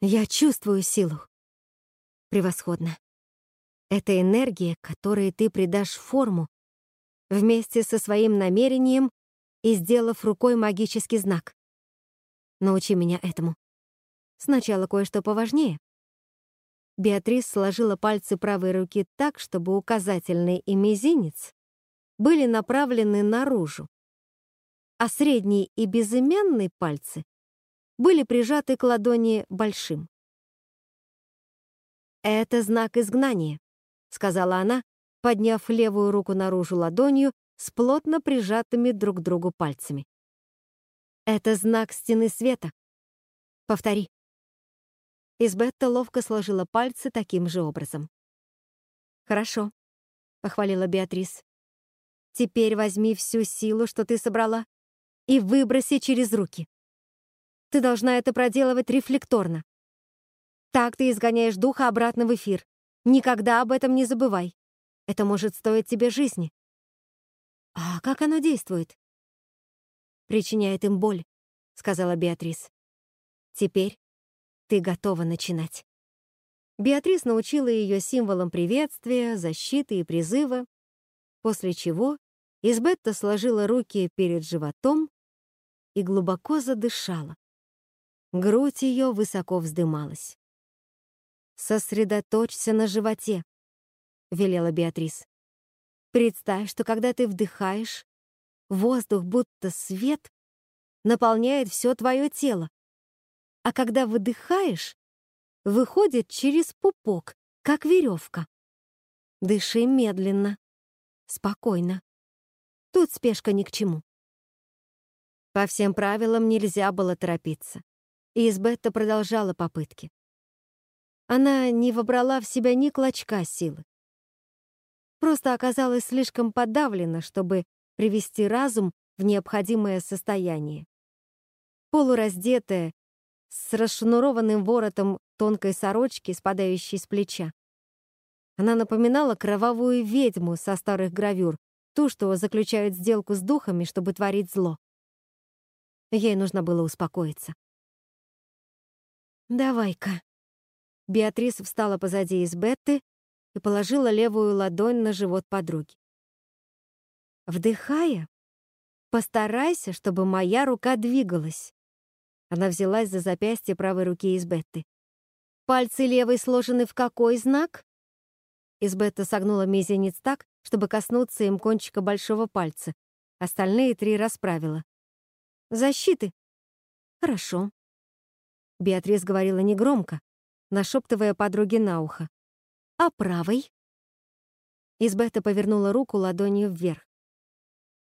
«Я чувствую силу. Превосходно. Это энергия, которой ты придашь форму, вместе со своим намерением и сделав рукой магический знак. Научи меня этому. Сначала кое-что поважнее. Беатрис сложила пальцы правой руки так, чтобы указательный и мизинец были направлены наружу, а средний и безымянный пальцы были прижаты к ладони большим. «Это знак изгнания», — сказала она, подняв левую руку наружу ладонью с плотно прижатыми друг к другу пальцами. «Это знак стены света. Повтори». Избетта ловко сложила пальцы таким же образом. «Хорошо», — похвалила Беатрис. «Теперь возьми всю силу, что ты собрала, и выброси через руки. Ты должна это проделывать рефлекторно. Так ты изгоняешь духа обратно в эфир. Никогда об этом не забывай. Это может стоить тебе жизни. А как оно действует? Причиняет им боль, сказала Беатрис. Теперь ты готова начинать. Беатрис научила ее символам приветствия, защиты и призыва, после чего Избетта сложила руки перед животом и глубоко задышала. Грудь ее высоко вздымалась. «Сосредоточься на животе», — велела Беатрис. «Представь, что когда ты вдыхаешь, воздух, будто свет, наполняет все твое тело, а когда выдыхаешь, выходит через пупок, как веревка. Дыши медленно, спокойно. Тут спешка ни к чему. По всем правилам нельзя было торопиться, и Избетта продолжала попытки. Она не вобрала в себя ни клочка силы. Просто оказалась слишком подавлена, чтобы привести разум в необходимое состояние. Полураздетая, с расшнурованным воротом тонкой сорочки, спадающей с плеча. Она напоминала кровавую ведьму со старых гравюр, ту, что заключают сделку с духами, чтобы творить зло. Ей нужно было успокоиться. «Давай-ка», Беатрис встала позади Избетты и положила левую ладонь на живот подруги. Вдыхая, постарайся, чтобы моя рука двигалась. Она взялась за запястье правой руки Избетты. Пальцы левой сложены в какой знак? Избетта согнула мизинец так, чтобы коснуться им кончика большого пальца. Остальные три расправила. «Защиты!» «Хорошо». Беатрис говорила негромко, нашептывая подруге на ухо. «А правой?» Избетта повернула руку ладонью вверх.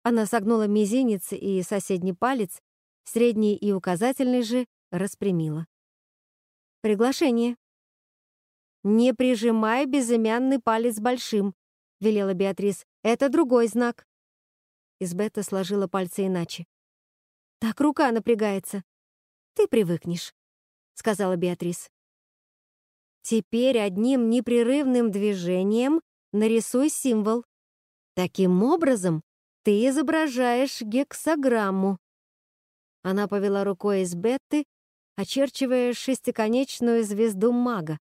Она согнула мизинец и соседний палец, средний и указательный же распрямила. «Приглашение». «Не прижимай безымянный палец большим», — велела Беатрис. «Это другой знак». Избетта сложила пальцы иначе. «Так рука напрягается. Ты привыкнешь», — сказала Беатрис. «Теперь одним непрерывным движением нарисуй символ. Таким образом ты изображаешь гексограмму». Она повела рукой из Бетты, очерчивая шестиконечную звезду мага,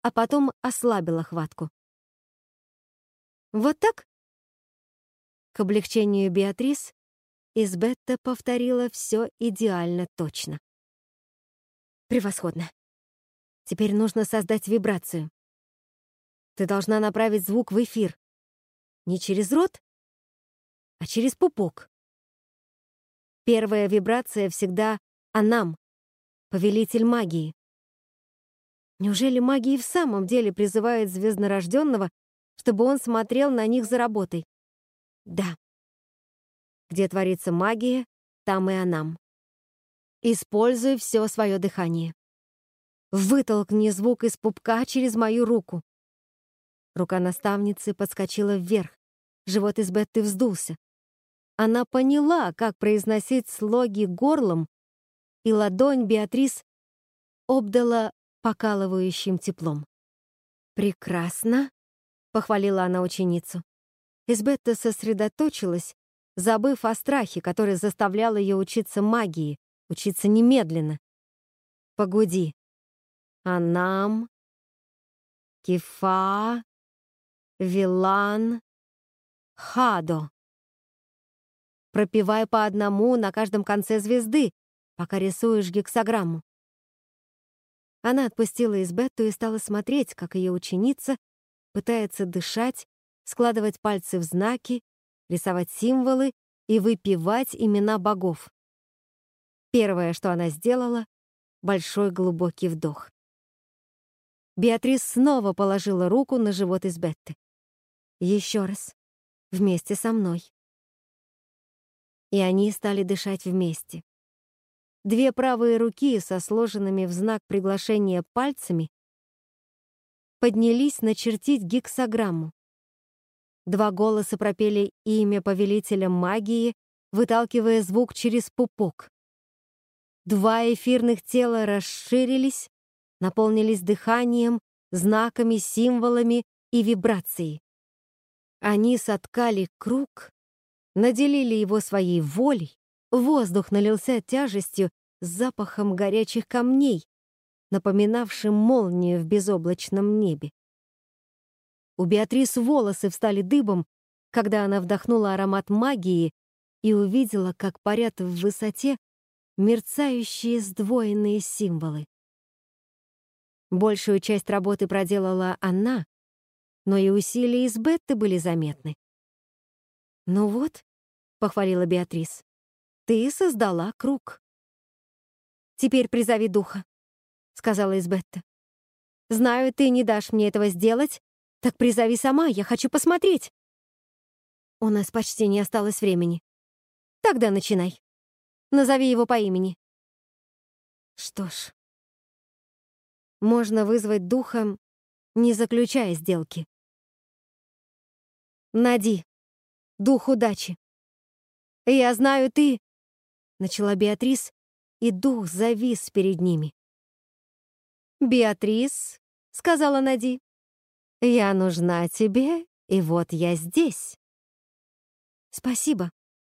а потом ослабила хватку. «Вот так?» К облегчению Беатрис Избетта повторила все идеально точно. «Превосходно. Теперь нужно создать вибрацию. Ты должна направить звук в эфир. Не через рот, а через пупок. Первая вибрация всегда о нам, повелитель магии. Неужели магия в самом деле призывает звезднорожденного, чтобы он смотрел на них за работой? Да. Где творится магия, там и анам. Используй все свое дыхание. Вытолкни звук из пупка через мою руку. Рука наставницы подскочила вверх. Живот из Бетты вздулся. Она поняла, как произносить слоги горлом, и ладонь Беатрис обдала покалывающим теплом. «Прекрасно!» — похвалила она ученицу. Избетта сосредоточилась, забыв о страхе, который заставлял ее учиться магии, учиться немедленно. Погоди. Анам, Кифа, Вилан, Хадо. Пропивай по одному на каждом конце звезды, пока рисуешь гексограмму. Она отпустила Избетту и стала смотреть, как ее ученица пытается дышать складывать пальцы в знаки, рисовать символы и выпивать имена богов. Первое, что она сделала — большой глубокий вдох. Беатрис снова положила руку на живот Избетты. Еще раз. Вместе со мной. И они стали дышать вместе. Две правые руки со сложенными в знак приглашения пальцами поднялись начертить гексограмму. Два голоса пропели имя повелителя магии, выталкивая звук через пупок. Два эфирных тела расширились, наполнились дыханием, знаками, символами и вибрацией. Они соткали круг, наделили его своей волей, воздух налился тяжестью с запахом горячих камней, напоминавшим молнию в безоблачном небе. У Беатрис волосы встали дыбом, когда она вдохнула аромат магии и увидела, как парят в высоте мерцающие сдвоенные символы. Большую часть работы проделала она, но и усилия из Бетты были заметны. «Ну вот», — похвалила Беатрис, — «ты создала круг». «Теперь призови духа», — сказала Избетта. «Знаю, ты не дашь мне этого сделать, так призови сама, я хочу посмотреть. У нас почти не осталось времени. Тогда начинай. Назови его по имени. Что ж, можно вызвать духа, не заключая сделки. Нади, дух удачи. Я знаю, ты... Начала Беатрис, и дух завис перед ними. «Беатрис», — сказала Нади, я нужна тебе, и вот я здесь. Спасибо,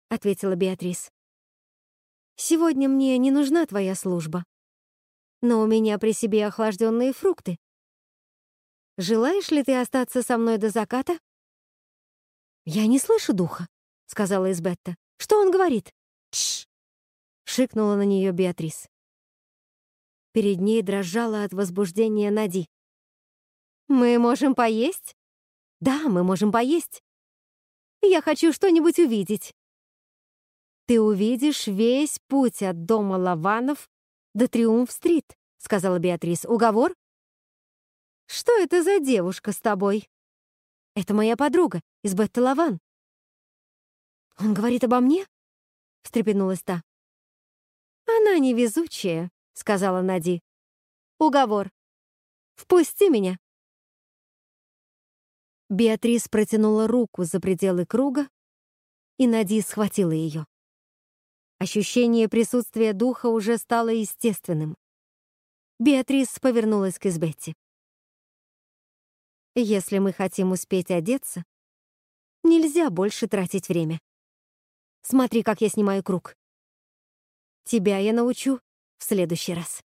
ответила Беатрис. Сегодня мне не нужна твоя служба. Но у меня при себе охлажденные фрукты. Желаешь ли ты остаться со мной до заката? Я не слышу духа, сказала Избетта. Что он говорит? Тш! шикнула на нее Беатрис. Перед ней дрожала от возбуждения Нади. «Мы можем поесть?» «Да, мы можем поесть. Я хочу что-нибудь увидеть». «Ты увидишь весь путь от дома Лаванов до Триумф-стрит», — сказала Беатрис. «Уговор?» «Что это за девушка с тобой?» Это моя подруга из Бетты Лаван». «Он говорит обо мне?» — встрепенулась та. «Она невезучая», — сказала Нади. «Уговор. Впусти меня». Беатрис протянула руку за пределы круга, и Нади схватила ее. Ощущение присутствия духа уже стало естественным. Беатрис повернулась к Избетти. «Если мы хотим успеть одеться, нельзя больше тратить время. Смотри, как я снимаю круг. Тебя я научу в следующий раз».